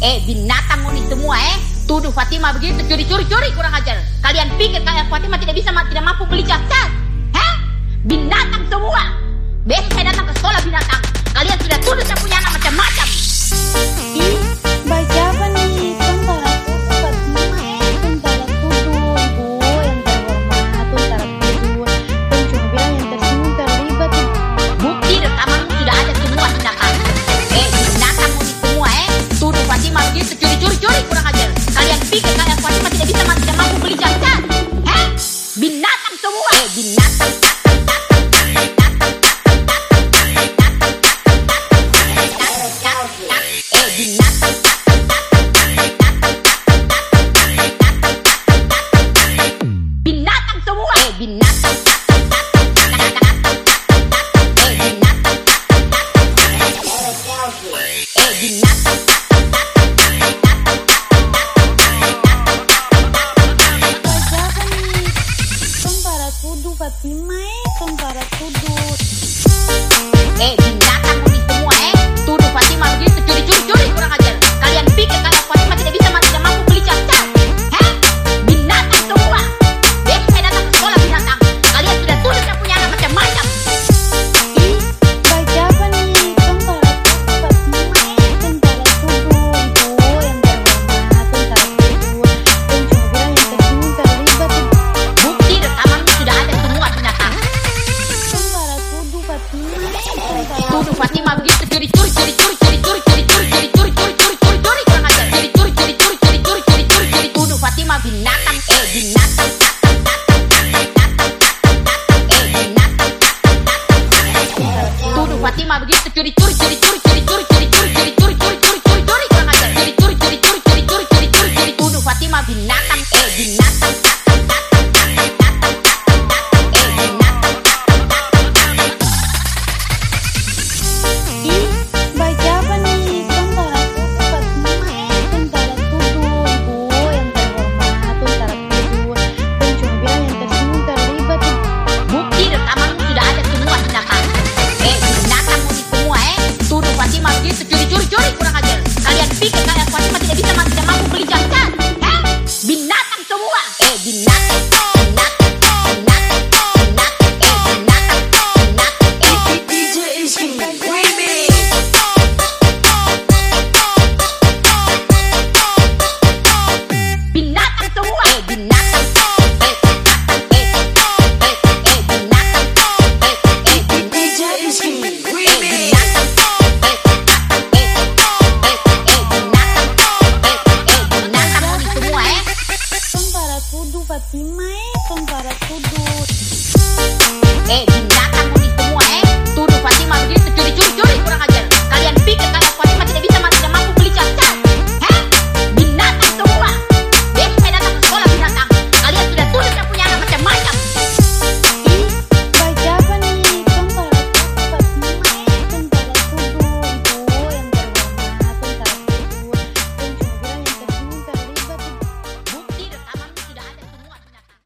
Eh binatang mau semua eh. Tuduh Fatima begitu curi-curi curi kurang aja. binatang Kudu, Fatima, eh, kudu. Eh, binatang. Tudo Fatima grita, turi, turi, turi, turi, turi, turi, turi, turi, turi, turi, turi, turi, turi, kurang ajar. Turi, turi, turi, turi, turi, turi, turi, turi, turi, Tudo Fatima binatang, eh binatang. Fatima begitu curi curi curi curi curi curi curi curi curi curi curi curi curi kurang ajar curi curi curi curi curi curi curi curi curi Fatima binatang head, you knock Dimainkan para kudu. Eh,